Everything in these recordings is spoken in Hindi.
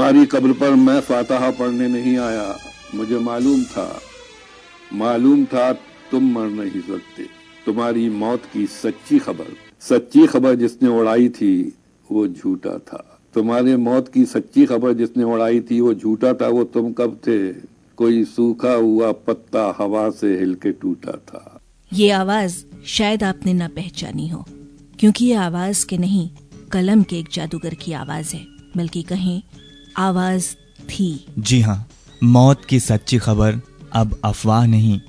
तुम्हारी कब्र पर मैं फातहा पढ़ने नहीं आया। मुझे मालूम था। मालूम था तुम मर नहीं सकते। तुम्हारी मौत की सच्ची खबर। सच्ची खबर जिसने उड़ाई थी, वो झूठा था। तुम्हारे मौत की सच्ची खबर जिसने उड़ाई थी, वो झूठा था। वो तुम कब थे? कोई सूखा हुआ पत्ता हवा से हिलके टूटा था। ये आवाज़ शायद आपने न पहचानी हो, क्योंकि ये आवाज़ के नहीं, कलम के एक जादूगर की आवाज़ है, बल्कि कहें आवाज़ थी। जी हाँ मौत की सच्ची खबर अब अफवाह नहीं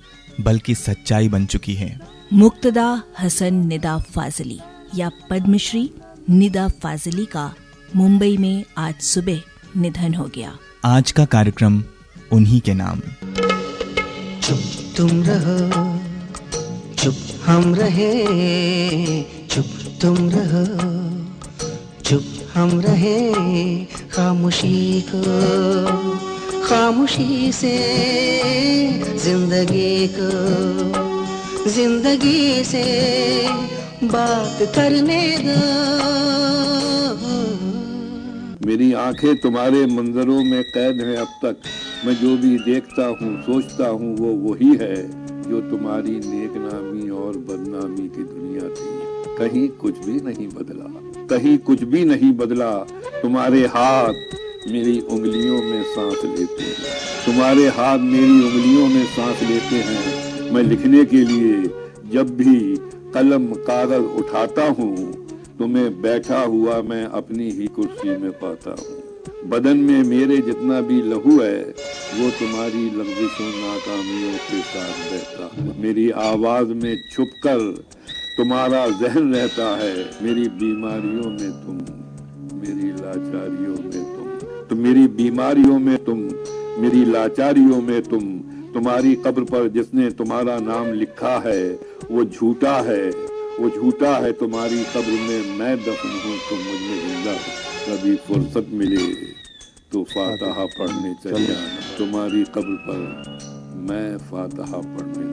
बल्कि सच्चाई बन चुकी है। मुक्तदा हसन निदा फाजली या पद्मश्री निदा फाजली का मुंबई में आज सुबह निधन हो गया। आज का कार्यक्रम उन्हीं के नाम। चुप तुम रहो चुप हम रहे चुप तुम रहो चुप हम रहे खामोशी को, खामोशी से ज़िंदगी को, ज़िंदगी से बात करने दो। मेरी आँखें तुम्हारे मंजरों में कैद हैं अब तक। मैं जो भी देखता हूँ, सोचता हूँ, वो वही है जो तुम्हारी नेकनामी और बदनामी की दुनिया थी। कहीं कुछ भी नहीं बदला। कहीं कुछ भी नहीं बदला, तुम्हारे हाथ मेरी उंगलियों में सांस लेते हैं। तुम्हारे हाथ मेरी उंगलियों में सांस लेते हैं। मैं लिखने के लिए जब भी कलम कागज़ उठाता हूँ, तुम्हें बैठा हुआ मैं अपनी ही कुर्सी में पाता हूँ। बदन में मेरे जितना भी लहू है, वो तुम्हारी लफ्जिशों नाकामियों के साथ रहता है। मेरी आवाज़ में छुपकर तुम्हारा जहन रहता है मेरी बीमारियों में तुम मेरी लाचारियों में तुम तो मेरी बीमारियों में तुम मेरी लाचारियों में तुम तुम्हारी कब्र पर जिसने तुम्हारा नाम लिखा है वो झूठा है वो झूठा है तुम्हारी कब्र में मैं दफन हूँ तुम मुझे ज़िंदा कभी फुर्सत मिले तो फातहा पढ़ने चले तुम्हारी कब्र पर मैं फातहा पढ़ने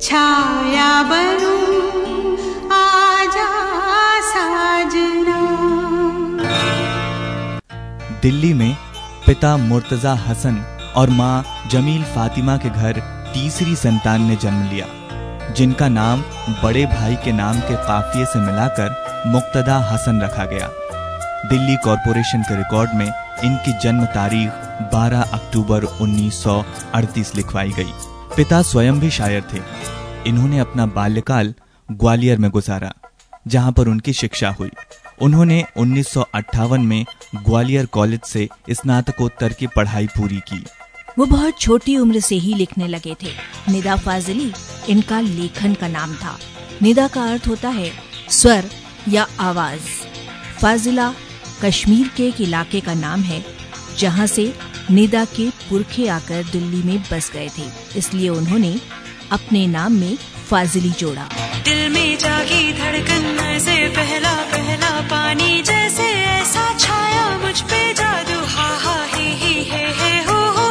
छाया दिल्ली में पिता मुर्तजा हसन और माँ जमील फातिमा के घर तीसरी संतान ने जन्म लिया। जिनका नाम बड़े भाई के नाम के काफिए से मिलाकर मुक्तदा हसन रखा गया। दिल्ली कॉरपोरेशन के रिकॉर्ड में इनकी जन्म तारीख 12 अक्टूबर 1938 लिखवाई गई। पिता स्वयं भी शायर थे। इन्होंने अपना बाल्यकाल ग्वालियर में गुजारा, जहाँ पर उनकी शिक्षा हुई। उन्होंने 1958 में ग्वालियर कॉलेज से स्नातकोत्तर की पढ़ाई पूरी की। वो बहुत छोटी उम्र से ही लिखने लगे थे। निदा फाजली इनका लेखन का नाम था। निदा का अर्थ होता है स्वर या आवाज़। फाजिला कश्मीर के एक इलाके का नाम है, जहाँ से निदा के पुरखे आकर दिल्ली में बस गए थे। इसलिए उन्होंने अपने नाम में फाजिली जोड़ा। दिल में जागी धड़कन से पहला पहला पानी जैसे ऐसा छाया मुझ पे जादू। हा हा, ही ही, हे हे, हो हो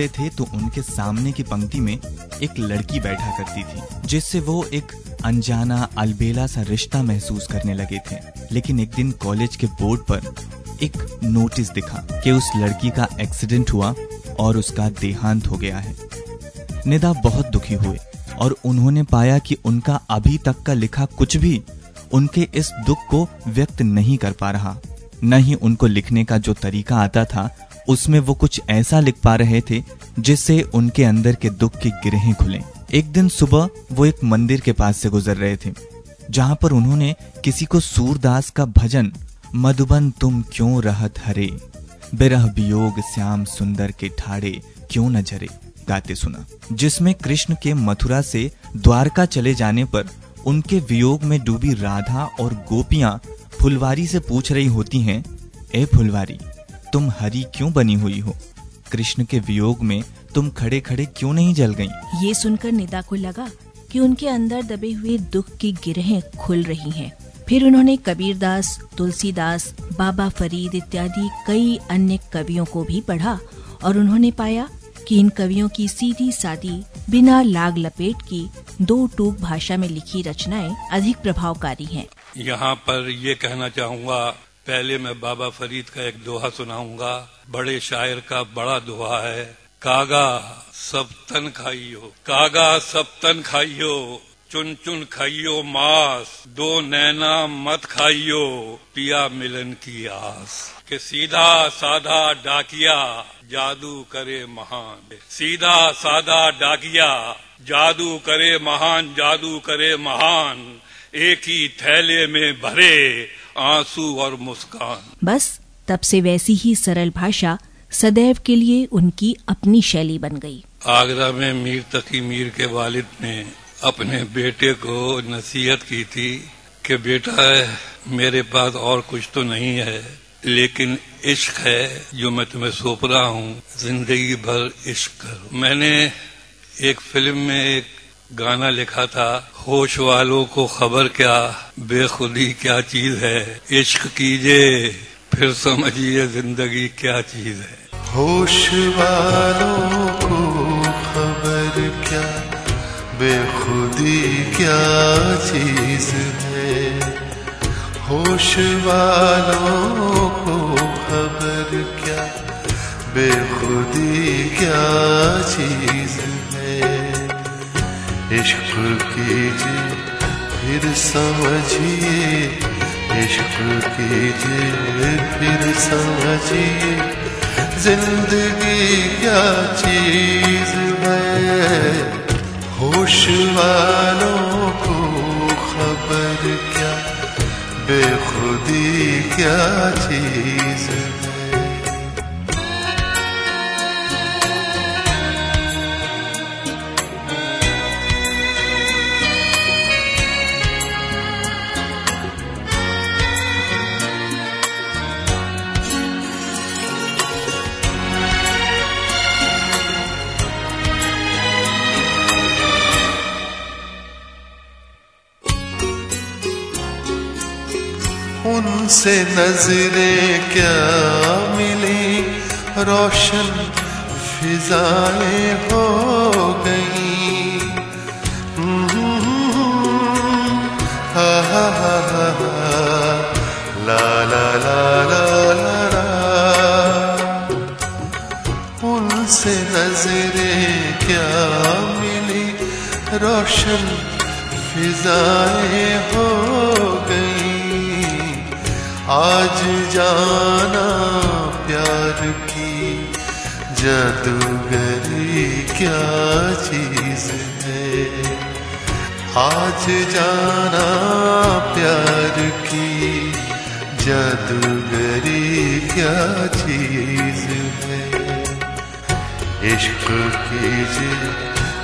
पढ़ते थे तो उनके सामने की पंक्ति में एक लड़की बैठा करती थी, जिससे वो एक अनजाना, अलबेला सा रिश्ता महसूस करने लगे थे। लेकिन एक दिन कॉलेज के बोर्ड पर एक नोटिस दिखा कि उस लड़की का एक्सीडेंट हुआ और उसका देहांत हो गया है। निदा बहुत दुखी हुए और उन्होंने पाया कि उनका अभी तक का लिखा कुछ भी उनके इस दुख को व्यक्त नहीं कर पा रहा। न ही उनको लिखने का जो तरीका आता था उसमें वो कुछ ऐसा लिख पा रहे थे जिससे उनके अंदर के दुख की गिरहें खुले। एक दिन सुबह वो एक मंदिर के पास से गुजर रहे थे, जहाँ पर उन्होंने किसी को सूरदास का भजन, मधुबन तुम क्यों रहत हरे? बिरह वियोग श्याम सुंदर के ठाड़े क्यों न झरे? गाते सुना। जिसमें कृष्ण के मथुरा से द्वारका चले जाने पर उनके वियोग में डूबी राधा और गोपियाँ फुलवारी से पूछ रही होती हैं, ए फुलवारी तुम हरी क्यों बनी हुई हो कृष्ण के वियोग में तुम खड़े खड़े क्यों नहीं जल गईं? ये सुनकर निदा को लगा कि उनके अंदर दबे हुए दुख की गिरहें खुल रही हैं। फिर उन्होंने कबीरदास तुलसीदास बाबा फरीद इत्यादि कई अन्य कवियों को भी पढ़ा और उन्होंने पाया कि इन कवियों की सीधी सादी बिना लाग लपेट की दो टूक भाषा में लिखी रचनाएँ अधिक प्रभावकारी हैं। यहाँ पर ये कहना चाहूँगा पहले मैं बाबा फरीद का एक दोहा सुनाऊँगा। बड़े शायर का बड़ा दोहा है। कागा सब तन खाइयो, कागा सब तन खाइयो, चुन चुन खाइयो मास, दो नैना मत खाइयो, पिया मिलन की आस। के सीधा साधा डाकिया जादू करे महान। सीधा साधा डाकिया जादू करे महान, जादू करे महान। एक ही थैले में भरे आँसू और मुस्कान। बस तब से वैसी ही सरल भाषा सदैव के लिए उनकी अपनी शैली बन गई। आगरा में मीर तकी मीर के वालिद ने अपने बेटे को नसीहत की थी कि बेटा मेरे पास और कुछ तो नहीं है लेकिन इश्क है जो मैं तुम्हें सौंप रहा हूँ। ज़िंदगी भर इश्क करो। मैंने एक फ़िल्म में एक गाना लिखा था, होश वालों को खबर क्या, बेखुदी क्या चीज़ है? इश्क कीजिए, फिर समझिए ज़िंदगी क्या चीज़ है। होश वालों को खबर क्या, बेखुदी क्या चीज़ है? होश वालों को खबर क्या, बेखुदी क्या चीज़ इश्क कीजिए, फिर समझिए। इश्क कीजिए, फिर समझिए। ज़िंदगी क्या चीज़ है? होश वालों को खबर क्या? बेखुदी क्या चीज़ है उनसे नज़रें क्या मिली रोशन फिजाएँ हो गई हा हा हा हा ला ला ला ला ला उनसे नज़रें क्या मिली रोशन फिजाएँ आज जाना प्यार की जादूगरी क्या चीज़ है? आज जाना प्यार की जादूगरी क्या चीज़ है? इश्क कीजिए,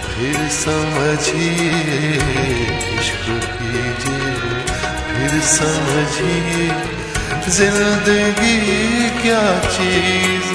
फिर समझिए। इश्क कीजिए, फिर समझिए। ज़िंदगी क्या चीज़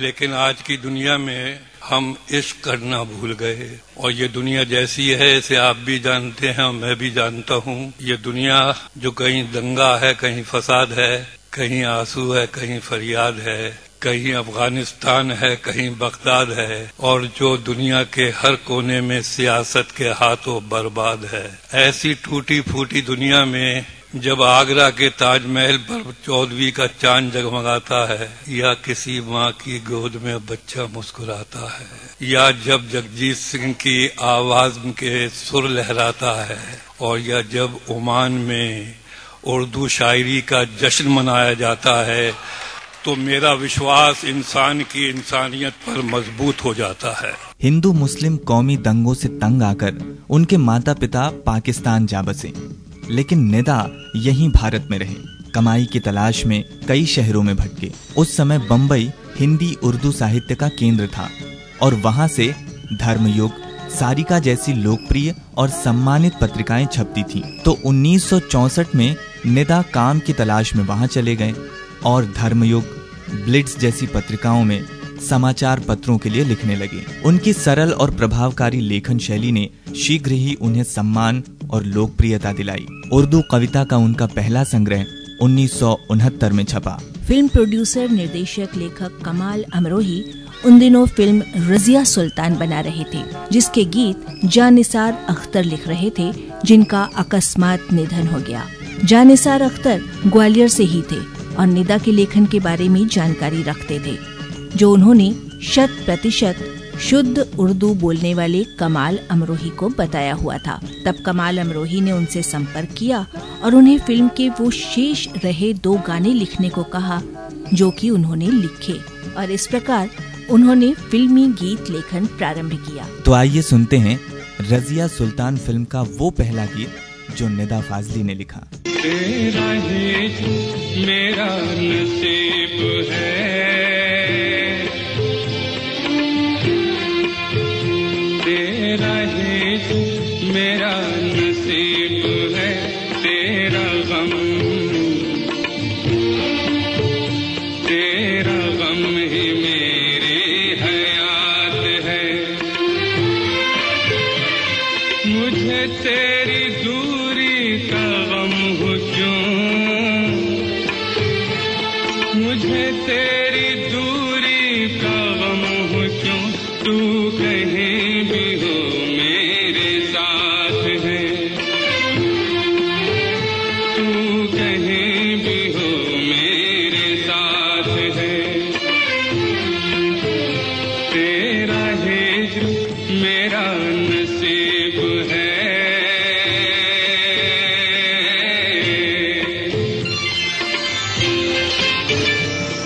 लेकिन आज की दुनिया में हम इश्क करना भूल गए और ये दुनिया जैसी है, इसे आप भी जानते हैं और मैं भी जानता हूँ। ये दुनिया जो कहीं दंगा है, कहीं फसाद है, कहीं आँसू है, कहीं फरियाद है, कहीं अफ़गानिस्तान है, कहीं बगदाद है, और जो दुनिया के हर कोने में सियासत के हाथों बर्बाद है। ऐसी टूटी फूटी दुनिया में जब आगरा के ताजमहल पर चौदहवीं का चाँद जगमगाता है, या किसी माँ की गोद में बच्चा मुस्कुराता है, या जब जगजीत सिंह की आवाज़ के सुर लहराता है, और या जब ओमान में उर्दू शायरी का जश्न मनाया जाता है तो मेरा विश्वास इंसान की इंसानियत पर मज़बूत हो जाता है। हिंदू मुस्लिम कौमी दंगों से तंग आकर उनके माता पिता पाकिस्तान जा बसे। लेकिन निदा यहीं भारत में रहे। कमाई की तलाश में कई शहरों में भटके। उस समय बम्बई हिंदी उर्दू साहित्य का केंद्र था और वहाँ से धर्मयुग, सारिका जैसी लोकप्रिय और सम्मानित पत्रिकाएँ छपती थीं। तो 1964 में निदा काम की तलाश में वहाँ चले गए और धर्मयुग ब्लिट्स जैसी पत्रिकाओं में समाचार पत्रों के लिए लिखने लगे। उनकी सरल और प्रभावकारी लेखन शैली ने शीघ्र ही उन्हें सम्मान और लोकप्रियता दिलाई। उर्दू कविता का उनका पहला संग्रह उन्नीस सौ उनहत्तर में छपा। फ़िल्म प्रोड्यूसर, निर्देशक, लेखक कमाल अमरोही उन दिनों फ़िल्म रजिया सुल्तान बना रहे थे, जिसके गीत जानिसार अख्तर लिख रहे थे, जिनका अकस्मात निधन हो गया। जानिसार अख्तर ग्वालियर से ही थे और निदा के लेखन के बारे में जानकारी रखते थे, जो उन्होंने शत प्रतिशत शुद्ध उर्दू बोलने वाले कमाल अमरोही को बताया हुआ था। तब कमाल अमरोही ने उनसे संपर्क किया और उन्हें फ़िल्म के वो शेष रहे दो गाने लिखने को कहा जो कि उन्होंने लिखे। और इस प्रकार उन्होंने फिल्मी गीत लेखन प्रारंभ किया। तो आइए सुनते हैं रजिया सुल्तान फ़िल्म का वो पहला गीत जो निदा फाजली ने लिखा। तेरा ही मेरा नसीब है।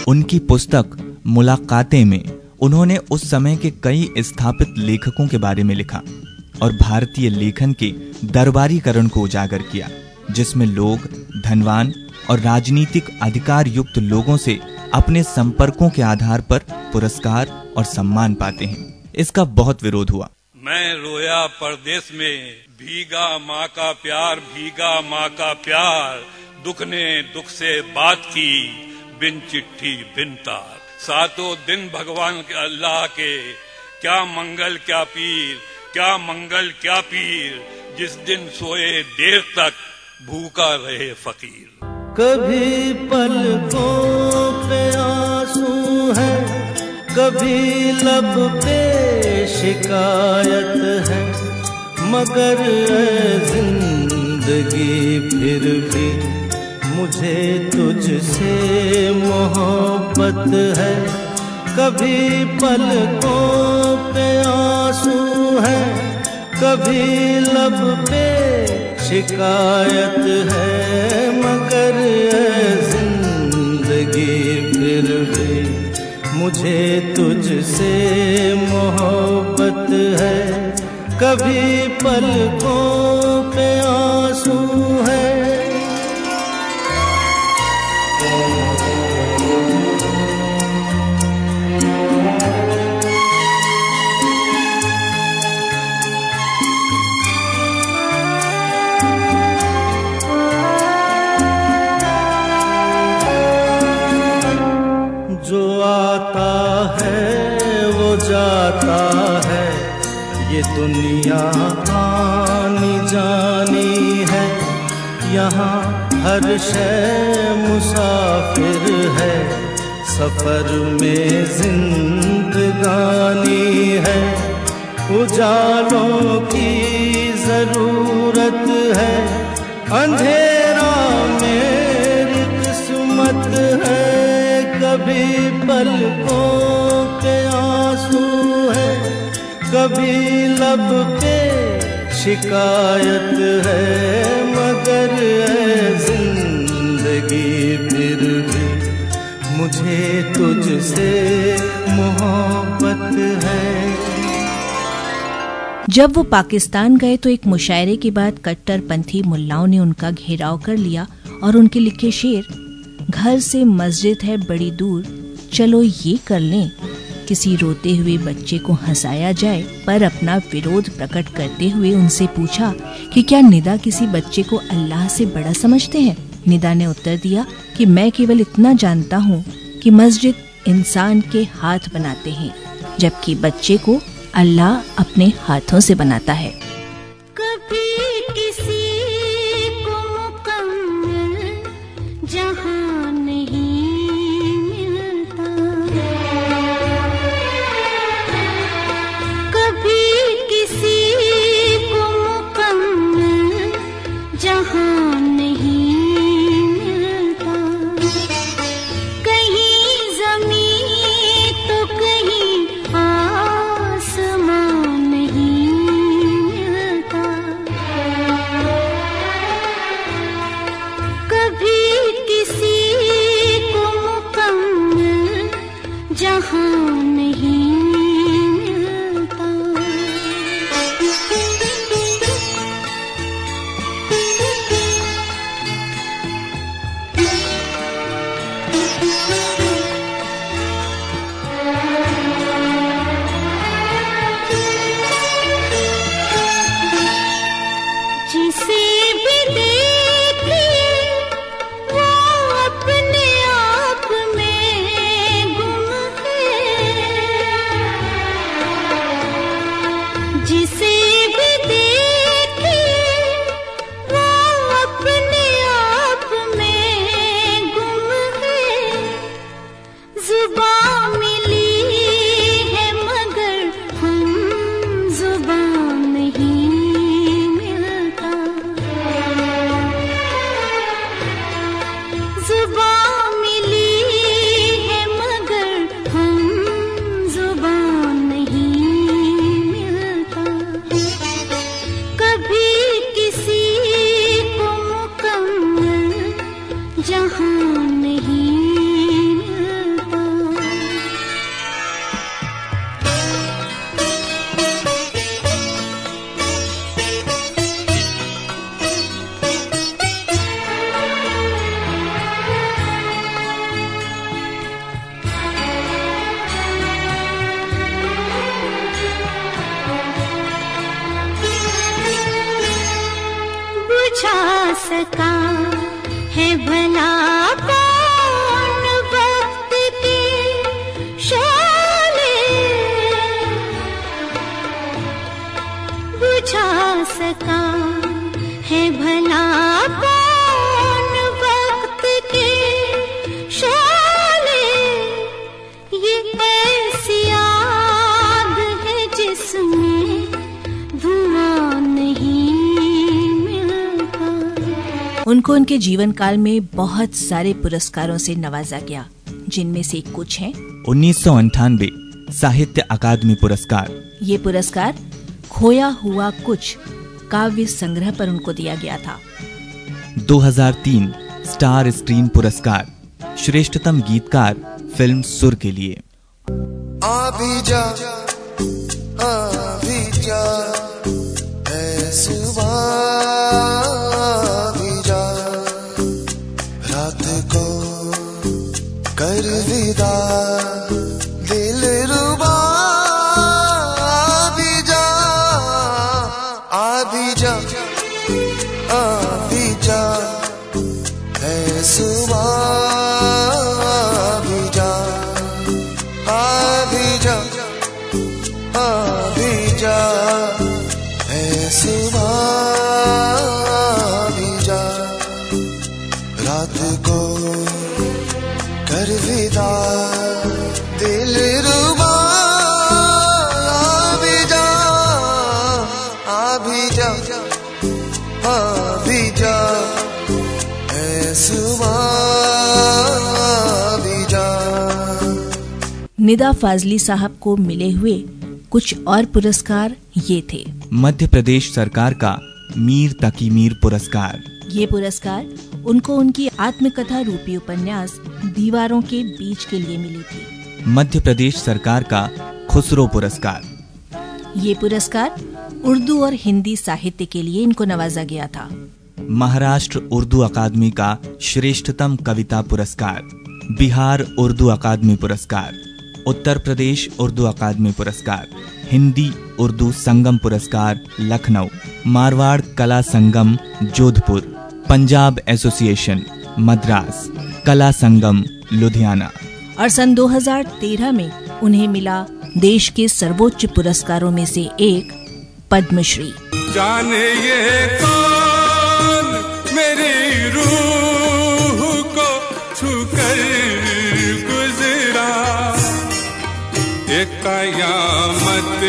उनकी पुस्तक मुलाकातें में उन्होंने उस समय के कई स्थापित लेखकों के बारे में लिखा और भारतीय लेखन के दरबारीकरण को उजागर किया। जिसमें लोग, धनवान और राजनीतिक अधिकार युक्त लोगों से अपने संपर्कों के आधार पर पुरस्कार और सम्मान पाते हैं। इसका बहुत विरोध हुआ। मैं रोया परदेश में, भीगा माँ का प्यार, भीगा माँ का प्यार, दुख ने दुख से बात की, बिन चिट्ठी, बिन तार। सातों दिन भगवान के अल्लाह के, क्या मंगल, क्या पीर, क्या मंगल, क्या पीर, जिस दिन सोए देर तक भूखा रहे फकीर। कभी पलकों पे आँसू है, कभी लब पे शिकायत है, मगर ज़िंदगी फिर भी। मुझे तुझसे मोहब्बत है, कभी पलकों पे आँसू है, कभी लब पे शिकायत है मगर ज़िंदगी फिर भी मुझे तुझसे मोहब्बत है। कभी पलकों पे आँसू है दुनिया आनी जानी है। यहाँ हर शय मुसाफिर है। सफ़र में जिंदगानी है। उजालों की ज़रूरत है। अंधेरा मेरी किस्मत है। कभी पलकों के कभी लब पे शिकायत है, मगर ज़िंदगी फिर भी। मुझे तुझसे मोहब्बत है। जब वो पाकिस्तान गए तो एक मुशायरे के बाद कट्टरपंथी मुल्लाओं ने उनका घेराव कर लिया और उनके लिखे शेर, घर से मस्जिद है बड़ी दूर, चलो ये कर लें। किसी रोते हुए बच्चे को हंसाया जाए, पर अपना विरोध प्रकट करते हुए उनसे पूछा कि क्या निदा किसी बच्चे को अल्लाह से बड़ा समझते हैं? निदा ने उत्तर दिया कि मैं केवल इतना जानता हूँ कि मस्जिद इंसान के हाथ बनाते हैं, जबकि बच्चे को अल्लाह अपने हाथों से बनाता है। जहाँ उनको उनके जीवन काल में बहुत सारे पुरस्कारों से नवाजा गया जिनमें से कुछ हैं। उन्नीस साहित्य अकादमी पुरस्कार। ये पुरस्कार खोया हुआ कुछ काव्य संग्रह पर उनको दिया गया था। 2003 स्टार स्क्रीन पुरस्कार श्रेष्ठतम गीतकार फ़िल्म सुर के लिए। आ भी निदा फाजली साहब को मिले हुए कुछ और पुरस्कार ये थे। मध्य प्रदेश सरकार का मीर तकी मीर पुरस्कार। ये पुरस्कार उनको उनकी आत्मकथा रूपी उपन्यास दीवारों के बीच के लिए मिली थी। मध्य प्रदेश सरकार का खुसरो पुरस्कार। ये पुरस्कार उर्दू और हिंदी साहित्य के लिए इनको नवाजा गया था। महाराष्ट्र उर्दू अकादमी का श्रेष्ठतम कविता पुरस्कार। बिहार उर्दू अकादमी पुरस्कार। उत्तर प्रदेश उर्दू अकादमी पुरस्कार हिंदी उर्दू संगम पुरस्कार लखनऊ मारवाड़ कला संगम जोधपुर पंजाब एसोसिएशन मद्रास कला संगम लुधियाना। और सन 2013 में उन्हें मिला देश के सर्वोच्च पुरस्कारों में से एक पद्मश्री। जाने ये कौन मेरी रूह कयामत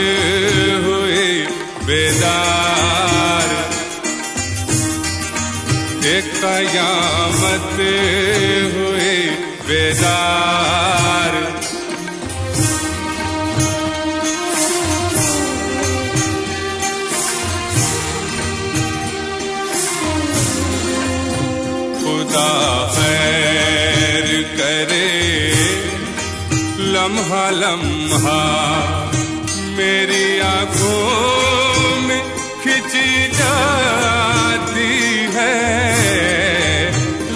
हुए बेदार। एक कयामत हुए बेदार। खुदा खैर लम्हा लम्हा मेरी आँखों में खिंची जाती है।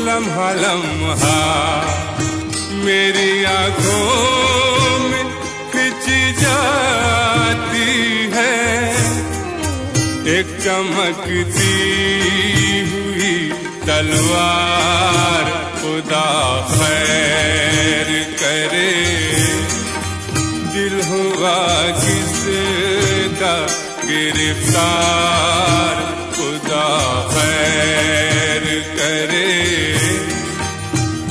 लम्हा लम्हा मेरी आँखों में खिंची जाती है। एक चमकती हुई तलवार खुदा खैर करे। हुआ किसका गिरफ़्तार खुदा खैर करे।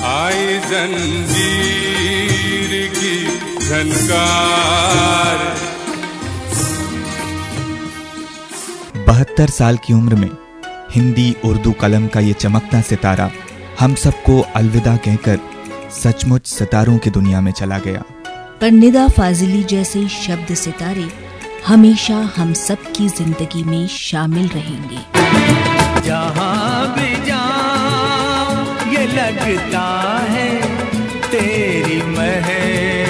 आई जंजीर की झनकार। बहत्तर साल की उम्र में हिंदी उर्दू कलम का ये चमकता सितारा हम सबको अलविदा कहकर सचमुच सितारों की दुनिया में चला गया। पर निदा फाजिली जैसे शब्द सितारे हमेशा हम सब की ज़िंदगी में शामिल रहेंगे। जहाँ भी ये लगता है तेरी महफिल